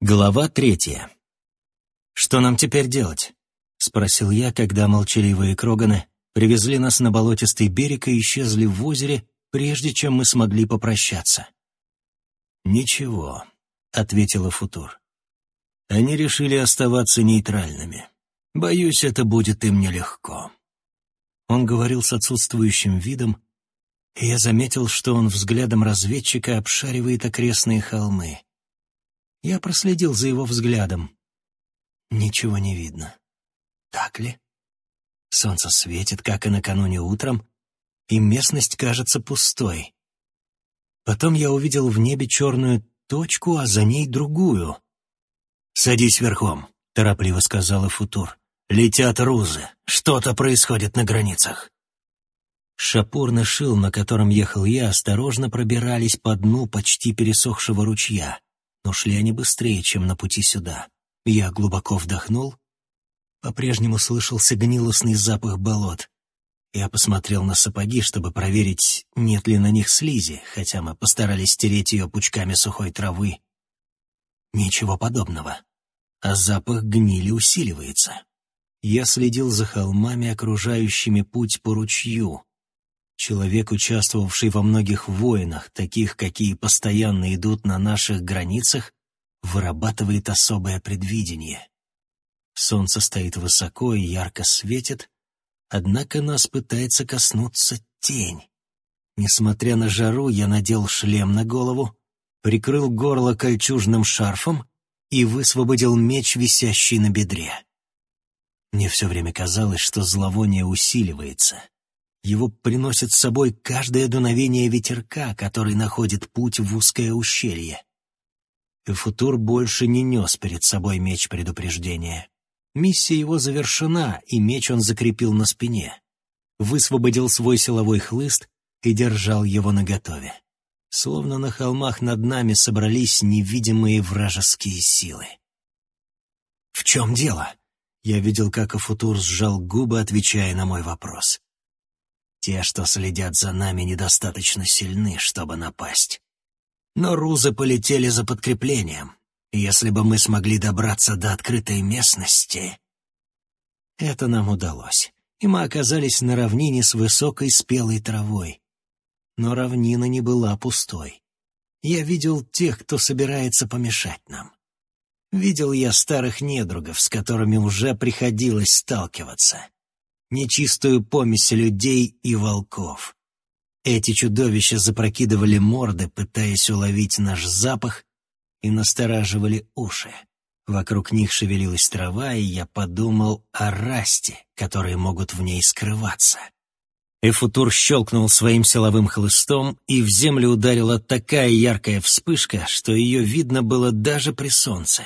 Глава третья. «Что нам теперь делать?» — спросил я, когда молчаливые кроганы привезли нас на болотистый берег и исчезли в озере, прежде чем мы смогли попрощаться. «Ничего», — ответила Футур. «Они решили оставаться нейтральными. Боюсь, это будет им нелегко». Он говорил с отсутствующим видом, и я заметил, что он взглядом разведчика обшаривает окрестные холмы. Я проследил за его взглядом. Ничего не видно. Так ли? Солнце светит, как и накануне утром, и местность кажется пустой. Потом я увидел в небе черную точку, а за ней другую. «Садись верхом», — торопливо сказала Футур. «Летят рузы. Что-то происходит на границах». Шапурный шил, на котором ехал я, осторожно пробирались по дну почти пересохшего ручья но шли они быстрее, чем на пути сюда. Я глубоко вдохнул. По-прежнему слышался гнилостный запах болот. Я посмотрел на сапоги, чтобы проверить, нет ли на них слизи, хотя мы постарались стереть ее пучками сухой травы. Ничего подобного. А запах гнили усиливается. Я следил за холмами, окружающими путь по ручью. Человек, участвовавший во многих войнах, таких, какие постоянно идут на наших границах, вырабатывает особое предвидение. Солнце стоит высоко и ярко светит, однако нас пытается коснуться тень. Несмотря на жару, я надел шлем на голову, прикрыл горло кольчужным шарфом и высвободил меч, висящий на бедре. Мне все время казалось, что зловоние усиливается — его приносит с собой каждое дуновение ветерка, который находит путь в узкое ущелье. Эфутур больше не нес перед собой меч предупреждения. Миссия его завершена, и меч он закрепил на спине. Высвободил свой силовой хлыст и держал его наготове. Словно на холмах над нами собрались невидимые вражеские силы. «В чем дело?» Я видел, как Афутур сжал губы, отвечая на мой вопрос. Те, что следят за нами, недостаточно сильны, чтобы напасть. Но рузы полетели за подкреплением. Если бы мы смогли добраться до открытой местности... Это нам удалось, и мы оказались на равнине с высокой спелой травой. Но равнина не была пустой. Я видел тех, кто собирается помешать нам. Видел я старых недругов, с которыми уже приходилось сталкиваться нечистую помесь людей и волков. Эти чудовища запрокидывали морды, пытаясь уловить наш запах, и настораживали уши. Вокруг них шевелилась трава, и я подумал о расте, которые могут в ней скрываться. Эфутур щелкнул своим силовым хлыстом, и в землю ударила такая яркая вспышка, что ее видно было даже при солнце.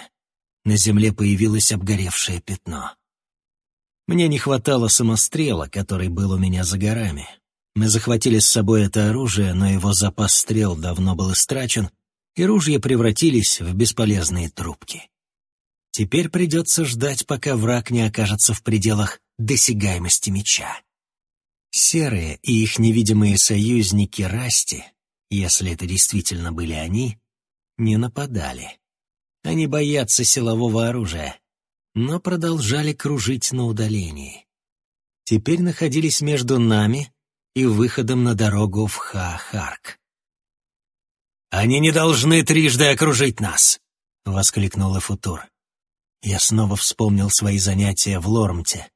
На земле появилось обгоревшее пятно. Мне не хватало самострела, который был у меня за горами. Мы захватили с собой это оружие, но его запас стрел давно был истрачен, и ружья превратились в бесполезные трубки. Теперь придется ждать, пока враг не окажется в пределах досягаемости меча. Серые и их невидимые союзники Расти, если это действительно были они, не нападали. Они боятся силового оружия, но продолжали кружить на удалении. Теперь находились между нами и выходом на дорогу в Ха-Харк. «Они не должны трижды окружить нас!» — воскликнула Футур. Я снова вспомнил свои занятия в Лормте.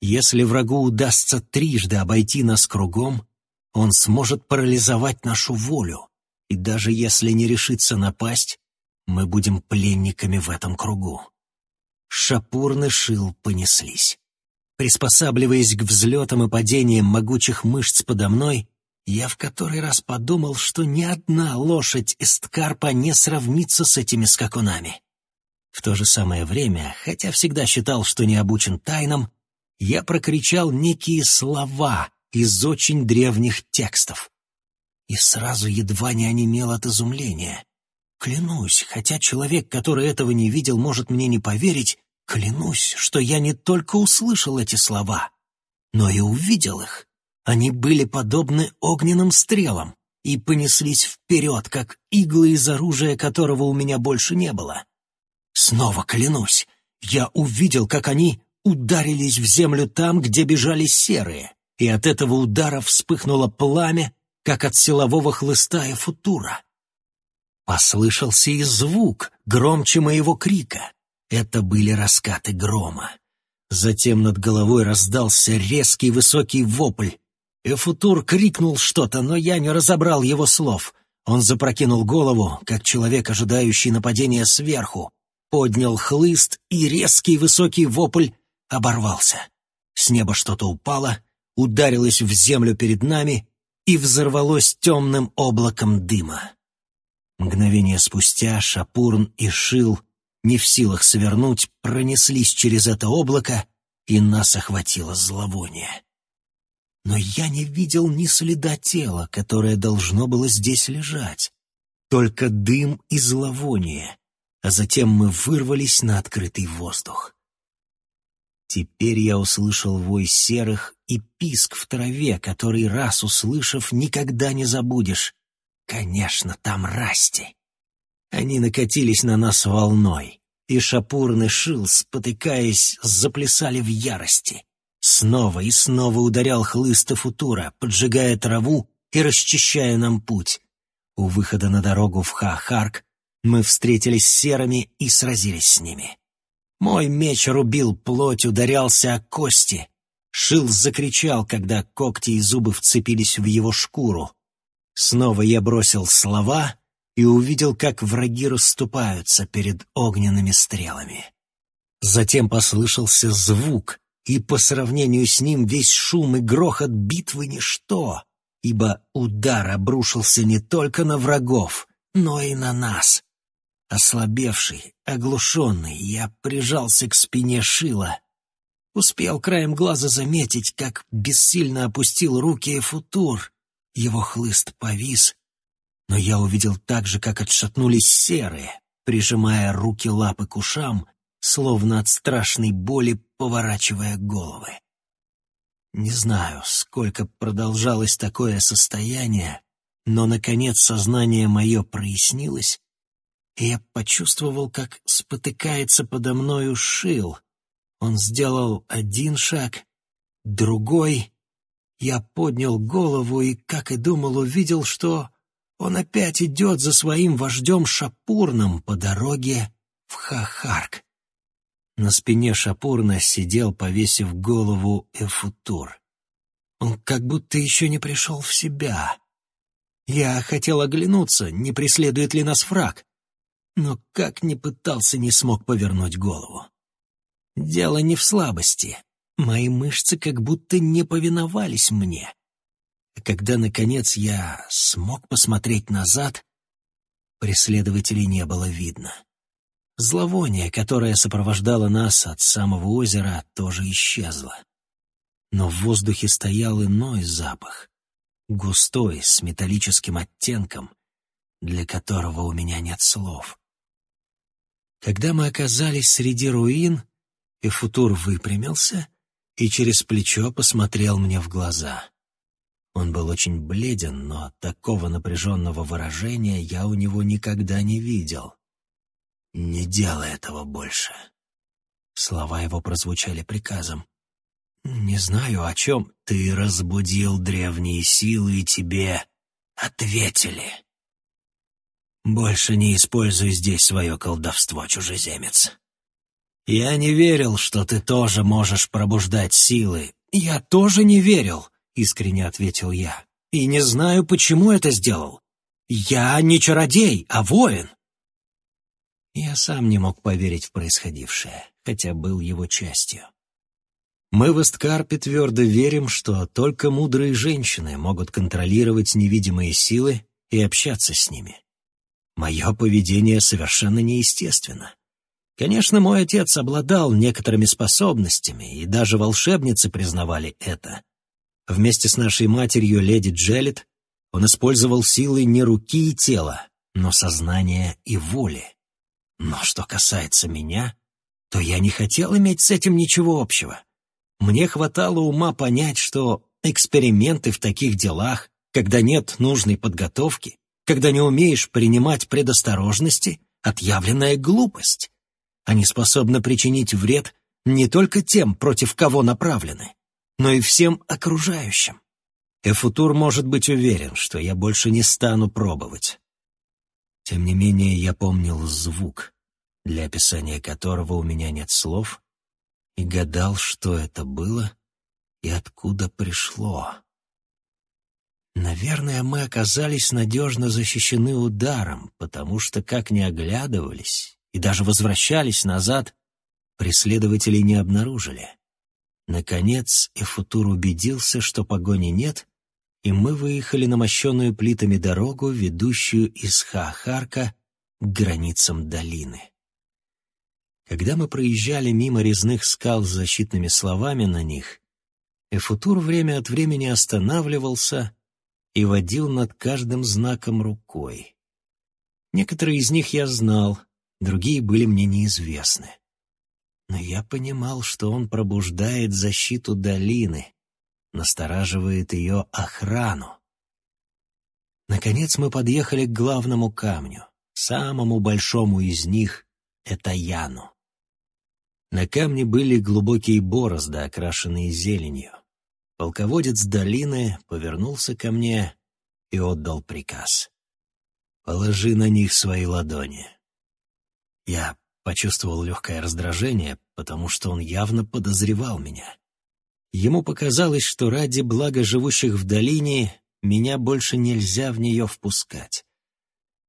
Если врагу удастся трижды обойти нас кругом, он сможет парализовать нашу волю, и даже если не решится напасть, мы будем пленниками в этом кругу. Шапурны шил понеслись. Приспосабливаясь к взлетам и падениям могучих мышц подо мной, я в который раз подумал, что ни одна лошадь эсткарпа не сравнится с этими скакунами. В то же самое время, хотя всегда считал, что не обучен тайнам, я прокричал некие слова из очень древних текстов. И сразу едва не онемел от изумления. Клянусь, хотя человек, который этого не видел, может мне не поверить, клянусь, что я не только услышал эти слова, но и увидел их. Они были подобны огненным стрелам и понеслись вперед, как иглы из оружия, которого у меня больше не было. Снова клянусь, я увидел, как они ударились в землю там, где бежали серые, и от этого удара вспыхнуло пламя, как от силового хлыста и футура. Послышался и звук, громче моего крика. Это были раскаты грома. Затем над головой раздался резкий высокий вопль. Эфутур крикнул что-то, но я не разобрал его слов. Он запрокинул голову, как человек, ожидающий нападения сверху, поднял хлыст, и резкий высокий вопль оборвался. С неба что-то упало, ударилось в землю перед нами и взорвалось темным облаком дыма. Мгновение спустя Шапурн и Шил, не в силах свернуть, пронеслись через это облако, и нас охватило зловоние. Но я не видел ни следа тела, которое должно было здесь лежать. Только дым и зловоние, а затем мы вырвались на открытый воздух. Теперь я услышал вой серых и писк в траве, который, раз услышав, никогда не забудешь. Конечно, там расти. Они накатились на нас волной, и шапурный шил, спотыкаясь, заплясали в ярости. Снова и снова ударял хлыст футура, поджигая траву и расчищая нам путь. У выхода на дорогу в Ха-Харк мы встретились с серыми и сразились с ними. Мой меч рубил плоть, ударялся о кости. Шил закричал, когда когти и зубы вцепились в его шкуру. Снова я бросил слова и увидел, как враги расступаются перед огненными стрелами. Затем послышался звук, и по сравнению с ним весь шум и грохот битвы — ничто, ибо удар обрушился не только на врагов, но и на нас. Ослабевший, оглушенный, я прижался к спине Шила. Успел краем глаза заметить, как бессильно опустил руки футур. Его хлыст повис, но я увидел так же, как отшатнулись серые, прижимая руки-лапы к ушам, словно от страшной боли поворачивая головы. Не знаю, сколько продолжалось такое состояние, но, наконец, сознание мое прояснилось, и я почувствовал, как спотыкается подо мною Шил. Он сделал один шаг, другой, я поднял голову и, как и думал, увидел, что он опять идет за своим вождем Шапурным по дороге в Хахарк. На спине Шапурна сидел, повесив голову, Эфутур. Он как будто еще не пришел в себя. Я хотел оглянуться, не преследует ли нас враг, но как ни пытался, не смог повернуть голову. Дело не в слабости. Мои мышцы как будто не повиновались мне. когда, наконец, я смог посмотреть назад, преследователей не было видно. Зловоние, которое сопровождало нас от самого озера, тоже исчезло. Но в воздухе стоял иной запах, густой, с металлическим оттенком, для которого у меня нет слов. Когда мы оказались среди руин, Эфутур выпрямился — и через плечо посмотрел мне в глаза. Он был очень бледен, но такого напряженного выражения я у него никогда не видел. «Не делай этого больше». Слова его прозвучали приказом. «Не знаю, о чем ты разбудил древние силы, и тебе ответили. Больше не используй здесь свое колдовство, чужеземец. «Я не верил, что ты тоже можешь пробуждать силы». «Я тоже не верил», — искренне ответил я. «И не знаю, почему это сделал. Я не чародей, а воин». Я сам не мог поверить в происходившее, хотя был его частью. Мы в Эсткарпе твердо верим, что только мудрые женщины могут контролировать невидимые силы и общаться с ними. Мое поведение совершенно неестественно. Конечно, мой отец обладал некоторыми способностями, и даже волшебницы признавали это. Вместе с нашей матерью, леди Джелет, он использовал силы не руки и тела, но сознания и воли. Но что касается меня, то я не хотел иметь с этим ничего общего. Мне хватало ума понять, что эксперименты в таких делах, когда нет нужной подготовки, когда не умеешь принимать предосторожности, отъявленная глупость. Они способны причинить вред не только тем, против кого направлены, но и всем окружающим. Эфутур может быть уверен, что я больше не стану пробовать. Тем не менее, я помнил звук, для описания которого у меня нет слов, и гадал, что это было и откуда пришло. Наверное, мы оказались надежно защищены ударом, потому что, как ни оглядывались и даже возвращались назад, преследователей не обнаружили. Наконец, Эфутур убедился, что погони нет, и мы выехали на мощенную плитами дорогу, ведущую из Хаахарка к границам долины. Когда мы проезжали мимо резных скал с защитными словами на них, Эфутур время от времени останавливался и водил над каждым знаком рукой. Некоторые из них я знал, другие были мне неизвестны. Но я понимал, что он пробуждает защиту долины, настораживает ее охрану. Наконец мы подъехали к главному камню, самому большому из них — это Яну. На камне были глубокие борозды, окрашенные зеленью. Полководец долины повернулся ко мне и отдал приказ. «Положи на них свои ладони». Я почувствовал легкое раздражение, потому что он явно подозревал меня. Ему показалось, что ради блага живущих в долине меня больше нельзя в нее впускать.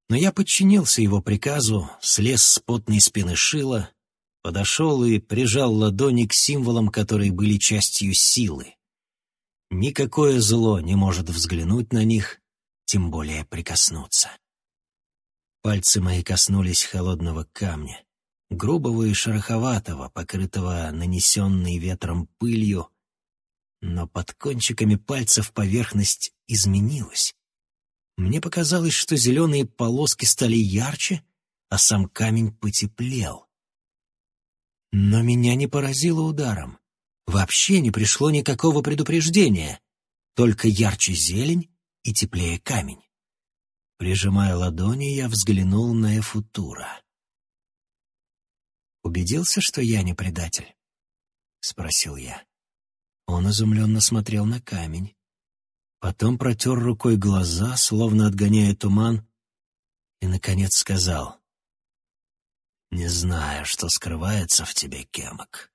Но я подчинился его приказу, слез с потной спины Шила подошел и прижал ладони к символам, которые были частью силы. Никакое зло не может взглянуть на них, тем более прикоснуться. Пальцы мои коснулись холодного камня, грубого и шероховатого, покрытого нанесенной ветром пылью, но под кончиками пальцев поверхность изменилась. Мне показалось, что зеленые полоски стали ярче, а сам камень потеплел. Но меня не поразило ударом. Вообще не пришло никакого предупреждения, только ярче зелень и теплее камень. Прижимая ладони, я взглянул на Эфутура. «Убедился, что я не предатель?» — спросил я. Он изумленно смотрел на камень. Потом протер рукой глаза, словно отгоняя туман, и, наконец, сказал — не знаю, что скрывается в тебе, Кемок,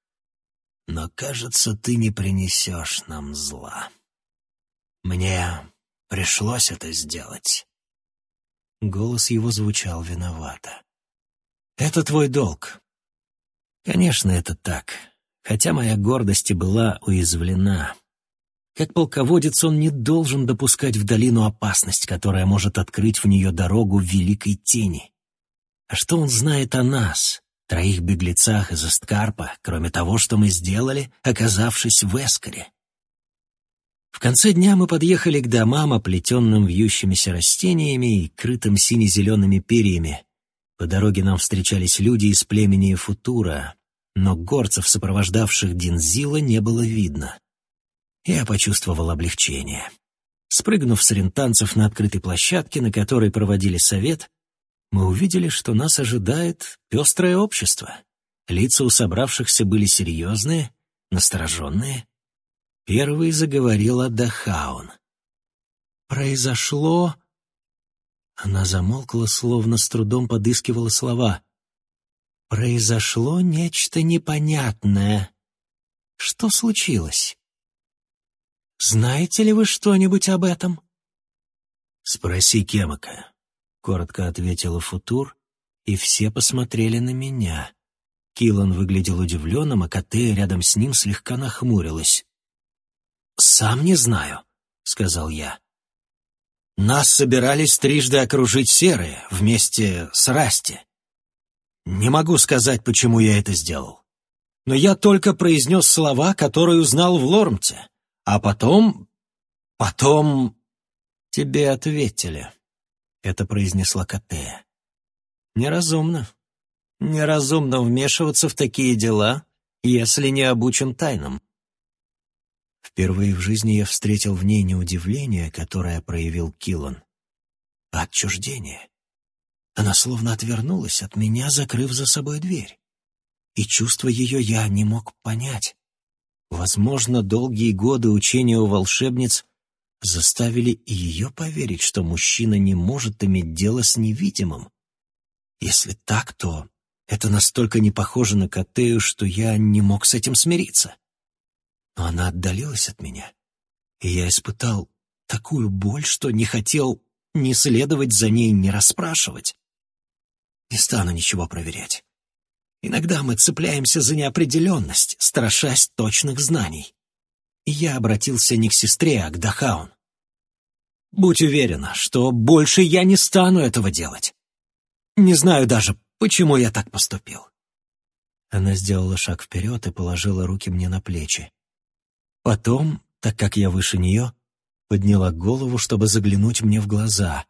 но, кажется, ты не принесешь нам зла. Мне пришлось это сделать. Голос его звучал виновато. «Это твой долг». Конечно, это так, хотя моя гордость и была уязвлена. Как полководец он не должен допускать в долину опасность, которая может открыть в нее дорогу великой тени. А что он знает о нас, троих беглецах из Эсткарпа, кроме того, что мы сделали, оказавшись в Эскаре? В конце дня мы подъехали к домам, оплетенным вьющимися растениями и крытым сине-зелеными перьями. По дороге нам встречались люди из племени Футура, но горцев, сопровождавших Динзила, не было видно. Я почувствовал облегчение. Спрыгнув с рентанцев на открытой площадке, на которой проводили совет, мы увидели, что нас ожидает пестрое общество. Лица у собравшихся были серьезные, настороженные. Первый заговорил Адахаун. «Произошло...» Она замолкла, словно с трудом подыскивала слова. «Произошло нечто непонятное. Что случилось? Знаете ли вы что-нибудь об этом?» «Спроси Кемака», коротко ответила Футур, и все посмотрели на меня. Килан выглядел удивленным, а Катея рядом с ним слегка нахмурилась. «Сам не знаю», — сказал я. «Нас собирались трижды окружить серые вместе с Расти. Не могу сказать, почему я это сделал. Но я только произнес слова, которые узнал в Лормте. А потом... потом... тебе ответили». Это произнесла Катея. Неразумно. Неразумно вмешиваться в такие дела, если не обучен тайнам. Впервые в жизни я встретил в ней не удивление, которое проявил Килон, а отчуждение. Она словно отвернулась от меня, закрыв за собой дверь. и чувства ее я не мог понять. Возможно, долгие годы учения у волшебниц заставили и ее поверить, что мужчина не может иметь дело с невидимым. Если так, то это настолько не похоже на Котею, что я не мог с этим смириться. Но она отдалилась от меня, и я испытал такую боль, что не хотел ни следовать за ней, ни расспрашивать. Не стану ничего проверять. Иногда мы цепляемся за неопределенность, страшась точных знаний. И я обратился не к сестре, а к Дахаун. Будь уверена, что больше я не стану этого делать. Не знаю даже, почему я так поступил. Она сделала шаг вперед и положила руки мне на плечи. Потом, так как я выше нее, подняла голову, чтобы заглянуть мне в глаза,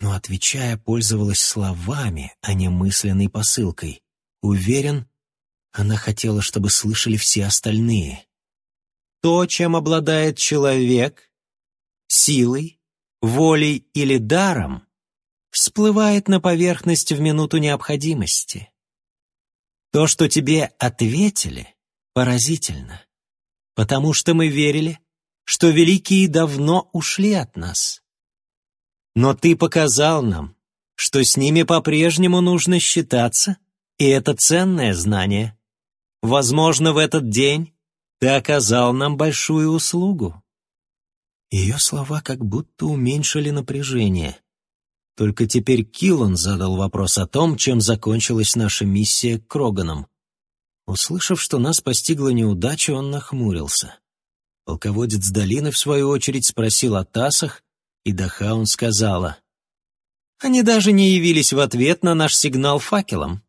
но, отвечая, пользовалась словами, а не мысленной посылкой. Уверен, она хотела, чтобы слышали все остальные. То, чем обладает человек, силой, волей или даром, всплывает на поверхность в минуту необходимости. То, что тебе ответили, поразительно, потому что мы верили, что великие давно ушли от нас. Но ты показал нам, что с ними по-прежнему нужно считаться, и это ценное знание. Возможно, в этот день ты оказал нам большую услугу. Ее слова как будто уменьшили напряжение. Только теперь Киллан задал вопрос о том, чем закончилась наша миссия к Кроганам. Услышав, что нас постигла неудача, он нахмурился. Полководец долины, в свою очередь, спросил о Тасах, и Дахаун сказала. «Они даже не явились в ответ на наш сигнал факелом.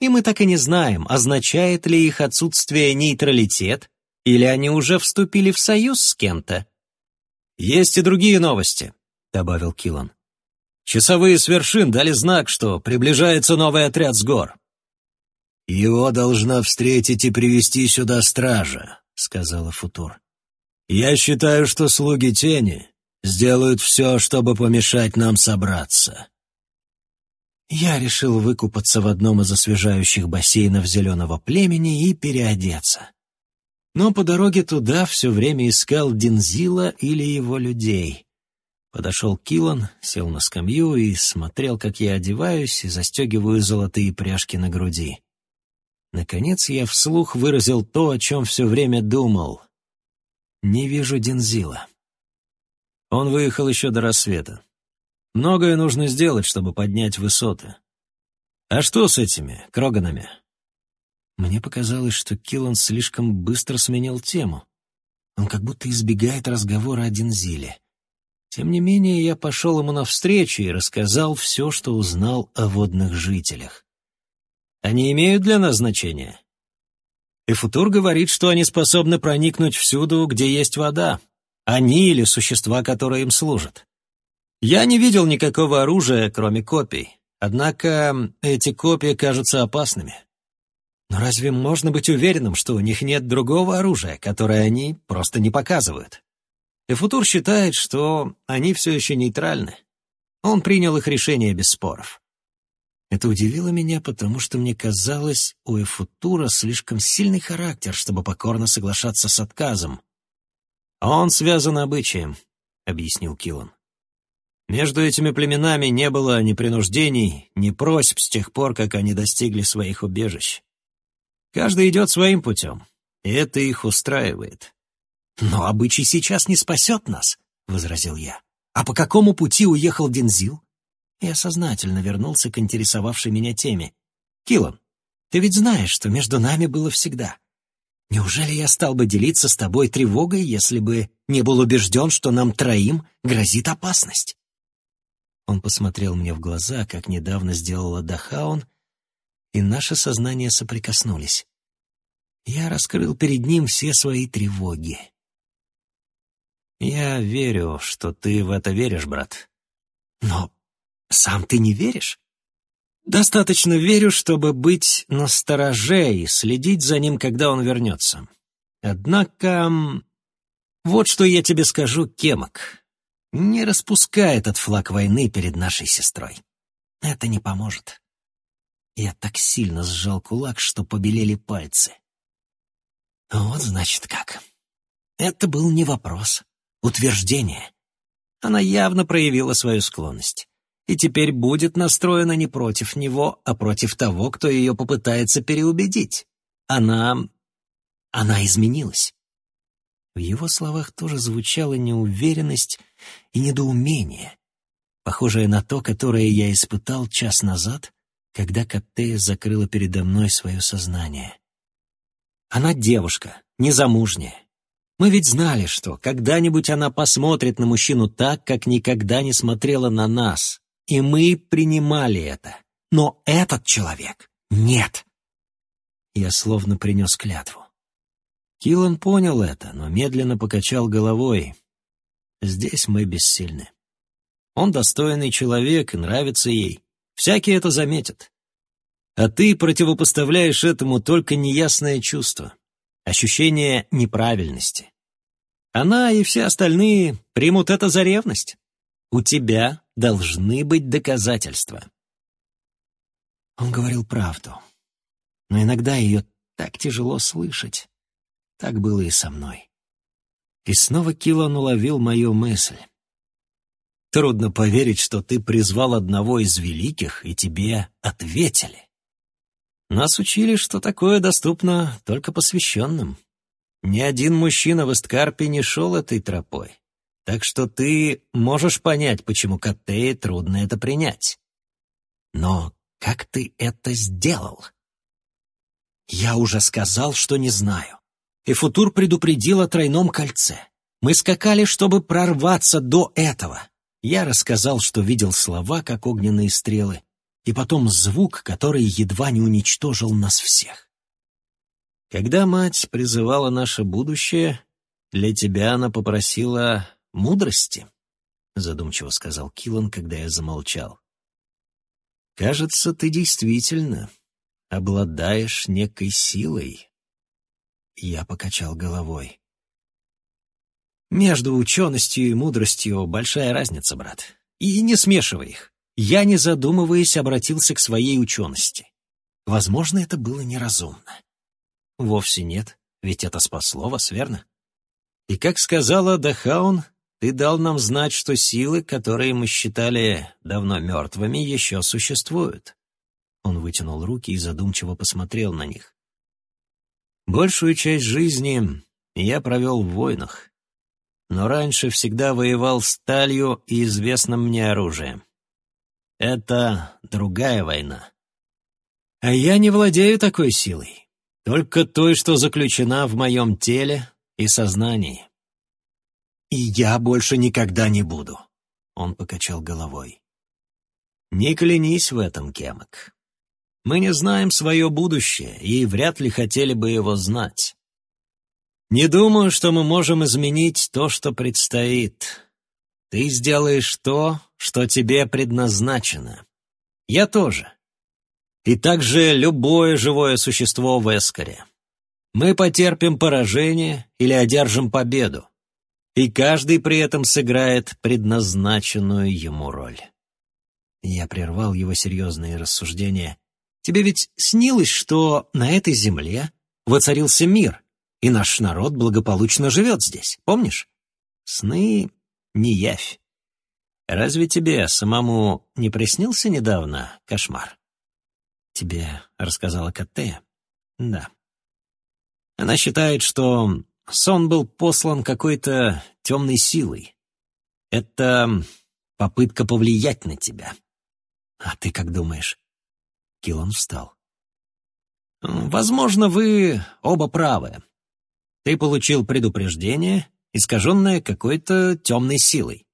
И мы так и не знаем, означает ли их отсутствие нейтралитет, или они уже вступили в союз с кем-то. «Есть и другие новости», — добавил Килан. «Часовые с вершин дали знак, что приближается новый отряд с гор». «Его должна встретить и привести сюда стража», — сказала Футур. «Я считаю, что слуги тени сделают все, чтобы помешать нам собраться». Я решил выкупаться в одном из освежающих бассейнов зеленого племени и переодеться но по дороге туда все время искал Дензила или его людей. Подошел Килан, сел на скамью и смотрел, как я одеваюсь и застегиваю золотые пряжки на груди. Наконец я вслух выразил то, о чем все время думал. Не вижу Дензила. Он выехал еще до рассвета. Многое нужно сделать, чтобы поднять высоты. А что с этими кроганами? Мне показалось, что Киллан слишком быстро сменил тему. Он как будто избегает разговора о Дензиле. Тем не менее, я пошел ему навстречу и рассказал все, что узнал о водных жителях. Они имеют для нас значение. И Футур говорит, что они способны проникнуть всюду, где есть вода. Они или существа, которые им служат. Я не видел никакого оружия, кроме копий. Однако эти копии кажутся опасными. Но разве можно быть уверенным, что у них нет другого оружия, которое они просто не показывают? Эфутур считает, что они все еще нейтральны. Он принял их решение без споров. Это удивило меня, потому что мне казалось, у Эфутура слишком сильный характер, чтобы покорно соглашаться с отказом. «Он связан обычаем», — объяснил Киллан. «Между этими племенами не было ни принуждений, ни просьб с тех пор, как они достигли своих убежищ. Каждый идет своим путем, и это их устраивает. «Но обычай сейчас не спасет нас», — возразил я. «А по какому пути уехал Дензил?» Я сознательно вернулся к интересовавшей меня теме. «Киллан, ты ведь знаешь, что между нами было всегда. Неужели я стал бы делиться с тобой тревогой, если бы не был убежден, что нам троим грозит опасность?» Он посмотрел мне в глаза, как недавно сделала Дахаун, и наши сознания соприкоснулись. Я раскрыл перед ним все свои тревоги. «Я верю, что ты в это веришь, брат. Но сам ты не веришь?» «Достаточно верю, чтобы быть настороже и следить за ним, когда он вернется. Однако, вот что я тебе скажу, Кемок. Не распускай этот флаг войны перед нашей сестрой. Это не поможет. Я так сильно сжал кулак, что побелели пальцы. Вот значит как. Это был не вопрос, утверждение. Она явно проявила свою склонность. И теперь будет настроена не против него, а против того, кто ее попытается переубедить. Она... она изменилась. В его словах тоже звучала неуверенность и недоумение, похожее на то, которое я испытал час назад, когда Каттея закрыла передо мной свое сознание. Она девушка, незамужняя. Мы ведь знали, что когда-нибудь она посмотрит на мужчину так, как никогда не смотрела на нас, и мы принимали это. Но этот человек — нет. Я словно принес клятву. Киллан понял это, но медленно покачал головой. Здесь мы бессильны. Он достойный человек и нравится ей. Всякие это заметят. А ты противопоставляешь этому только неясное чувство, ощущение неправильности. Она и все остальные примут это за ревность. У тебя должны быть доказательства. Он говорил правду, но иногда ее так тяжело слышать. Так было и со мной. И снова Килан уловил мою мысль. Трудно поверить, что ты призвал одного из великих, и тебе ответили. Нас учили, что такое доступно только посвященным. Ни один мужчина в Эсткарпе не шел этой тропой. Так что ты можешь понять, почему Каттее трудно это принять. Но как ты это сделал? Я уже сказал, что не знаю. И Футур предупредил о тройном кольце. Мы скакали, чтобы прорваться до этого. Я рассказал, что видел слова, как огненные стрелы, и потом звук, который едва не уничтожил нас всех. Когда мать призывала наше будущее, для тебя она попросила мудрости, задумчиво сказал Килан, когда я замолчал. Кажется, ты действительно обладаешь некой силой. Я покачал головой. Между ученостью и мудростью большая разница, брат. И не смешивай их. Я, не задумываясь, обратился к своей учености. Возможно, это было неразумно. Вовсе нет, ведь это спасло вас, верно? И как сказала Дахаун, ты дал нам знать, что силы, которые мы считали давно мертвыми, еще существуют. Он вытянул руки и задумчиво посмотрел на них. Большую часть жизни я провел в войнах но раньше всегда воевал сталью и известным мне оружием. Это другая война. А я не владею такой силой, только той, что заключена в моем теле и сознании. И я больше никогда не буду, — он покачал головой. Не клянись в этом, Кемок. Мы не знаем свое будущее и вряд ли хотели бы его знать. Не думаю, что мы можем изменить то, что предстоит. Ты сделаешь то, что тебе предназначено. Я тоже. И также любое живое существо в Эскаре. Мы потерпим поражение или одержим победу. И каждый при этом сыграет предназначенную ему роль. Я прервал его серьезные рассуждения. Тебе ведь снилось, что на этой земле воцарился мир, и наш народ благополучно живет здесь, помнишь? Сны — не явь. Разве тебе самому не приснился недавно кошмар? Тебе рассказала Каттея? Да. Она считает, что сон был послан какой-то темной силой. Это попытка повлиять на тебя. А ты как думаешь? Килон встал. Возможно, вы оба правы. Ты получил предупреждение, искаженное какой-то темной силой.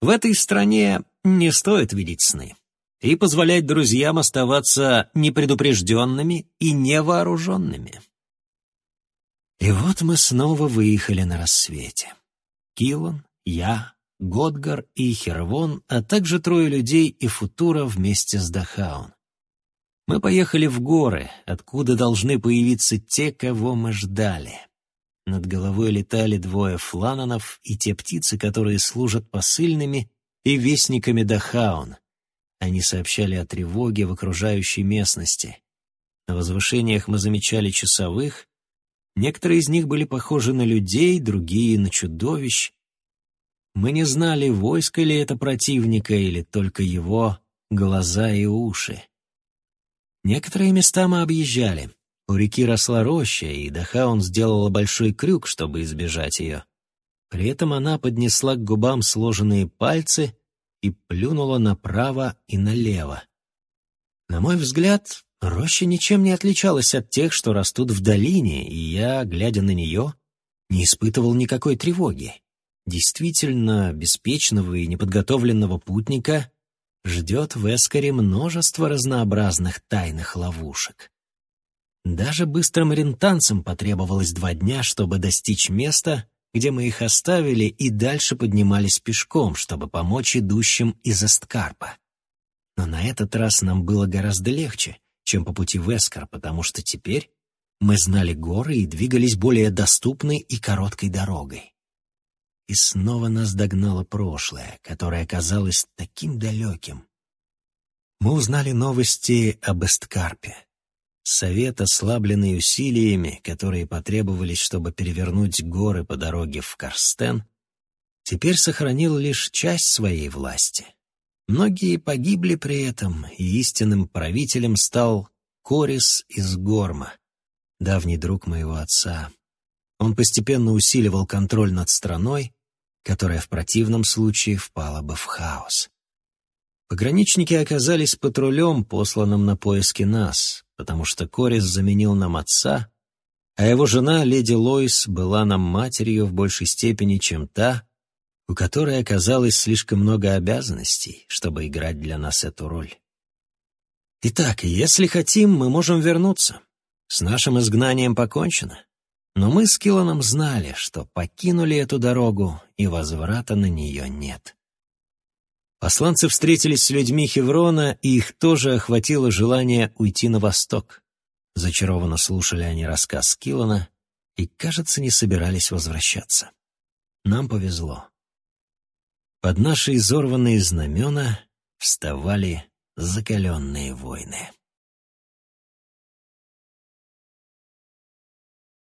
В этой стране не стоит видеть сны и позволять друзьям оставаться непредупрежденными и невооруженными. И вот мы снова выехали на рассвете. Килан, я, Годгар и Хервон, а также трое людей и Футура вместе с Дахаун. Мы поехали в горы, откуда должны появиться те, кого мы ждали. Над головой летали двое флананов и те птицы, которые служат посыльными и вестниками Дахаун. Они сообщали о тревоге в окружающей местности. На возвышениях мы замечали часовых. Некоторые из них были похожи на людей, другие — на чудовищ. Мы не знали, войско ли это противника или только его глаза и уши. Некоторые места мы объезжали. У реки росла роща, и Дахаун сделала большой крюк, чтобы избежать ее. При этом она поднесла к губам сложенные пальцы и плюнула направо и налево. На мой взгляд, роща ничем не отличалась от тех, что растут в долине, и я, глядя на нее, не испытывал никакой тревоги. Действительно, беспечного и неподготовленного путника ждет в Эскаре множество разнообразных тайных ловушек. Даже быстрым рентанцам потребовалось два дня, чтобы достичь места, где мы их оставили, и дальше поднимались пешком, чтобы помочь идущим из Эсткарпа. Но на этот раз нам было гораздо легче, чем по пути в Эскар, потому что теперь мы знали горы и двигались более доступной и короткой дорогой. И снова нас догнало прошлое, которое казалось таким далеким. Мы узнали новости об Эсткарпе. Совет, ослабленный усилиями, которые потребовались, чтобы перевернуть горы по дороге в Карстен, теперь сохранил лишь часть своей власти. Многие погибли при этом, и истинным правителем стал Корис из Горма, давний друг моего отца. Он постепенно усиливал контроль над страной, которая в противном случае впала бы в хаос. Пограничники оказались патрулем, посланным на поиски нас, потому что Корис заменил нам отца, а его жена, леди Лоис, была нам матерью в большей степени, чем та, у которой оказалось слишком много обязанностей, чтобы играть для нас эту роль. Итак, если хотим, мы можем вернуться. С нашим изгнанием покончено. Но мы с Килланом знали, что покинули эту дорогу, и возврата на нее нет. Посланцы встретились с людьми Хеврона, и их тоже охватило желание уйти на восток. Зачарованно слушали они рассказ Киллана и, кажется, не собирались возвращаться. Нам повезло. Под наши изорванные знамена вставали закаленные войны.